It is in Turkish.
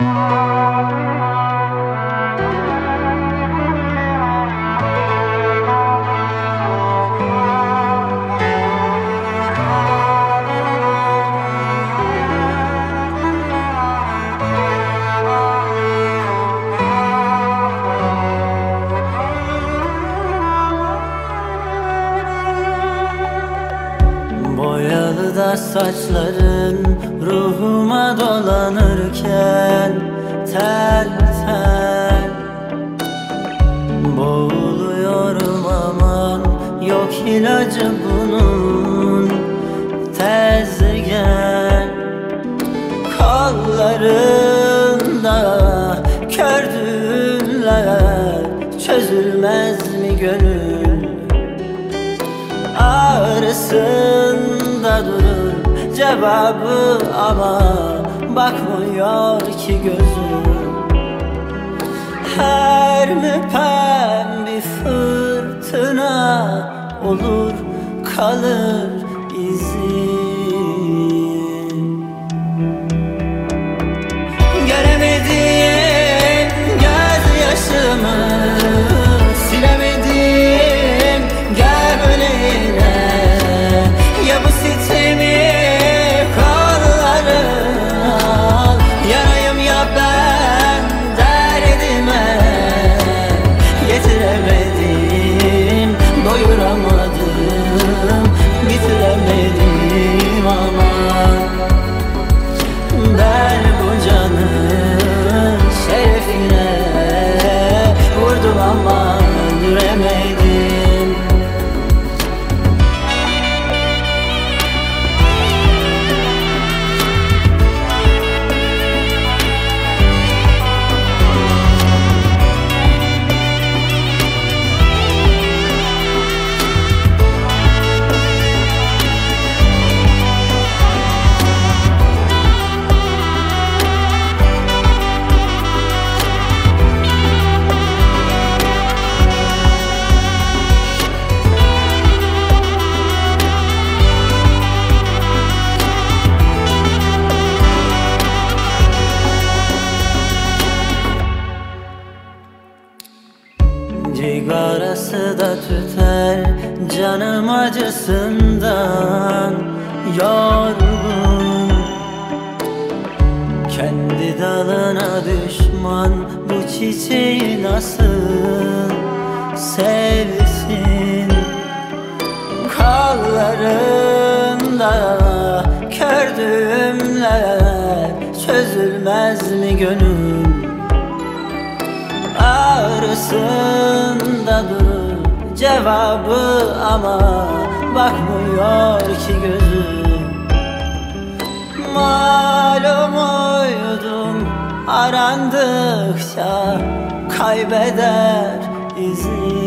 Boyalı da saçların ruhuma dolanırken Tel tel Boğuluyorum aman yok ilacı bunun. Tez gel. Kollarında kördüğümler Çözülmez mi gönül? Ağrısında durur cevabı ama Bakmıyor ki gözüm. Her müpem bir fırtına olur kalır tüter canım acısından yorgun Kendi dalına düşman bu çiçeği nasıl sevsin? Kollarında kördüğümler çözülmez mi gönül? Ağrısında durur cevabı ama Bakmıyor ki gözüm. Malum uydum arandıkça Kaybeder izin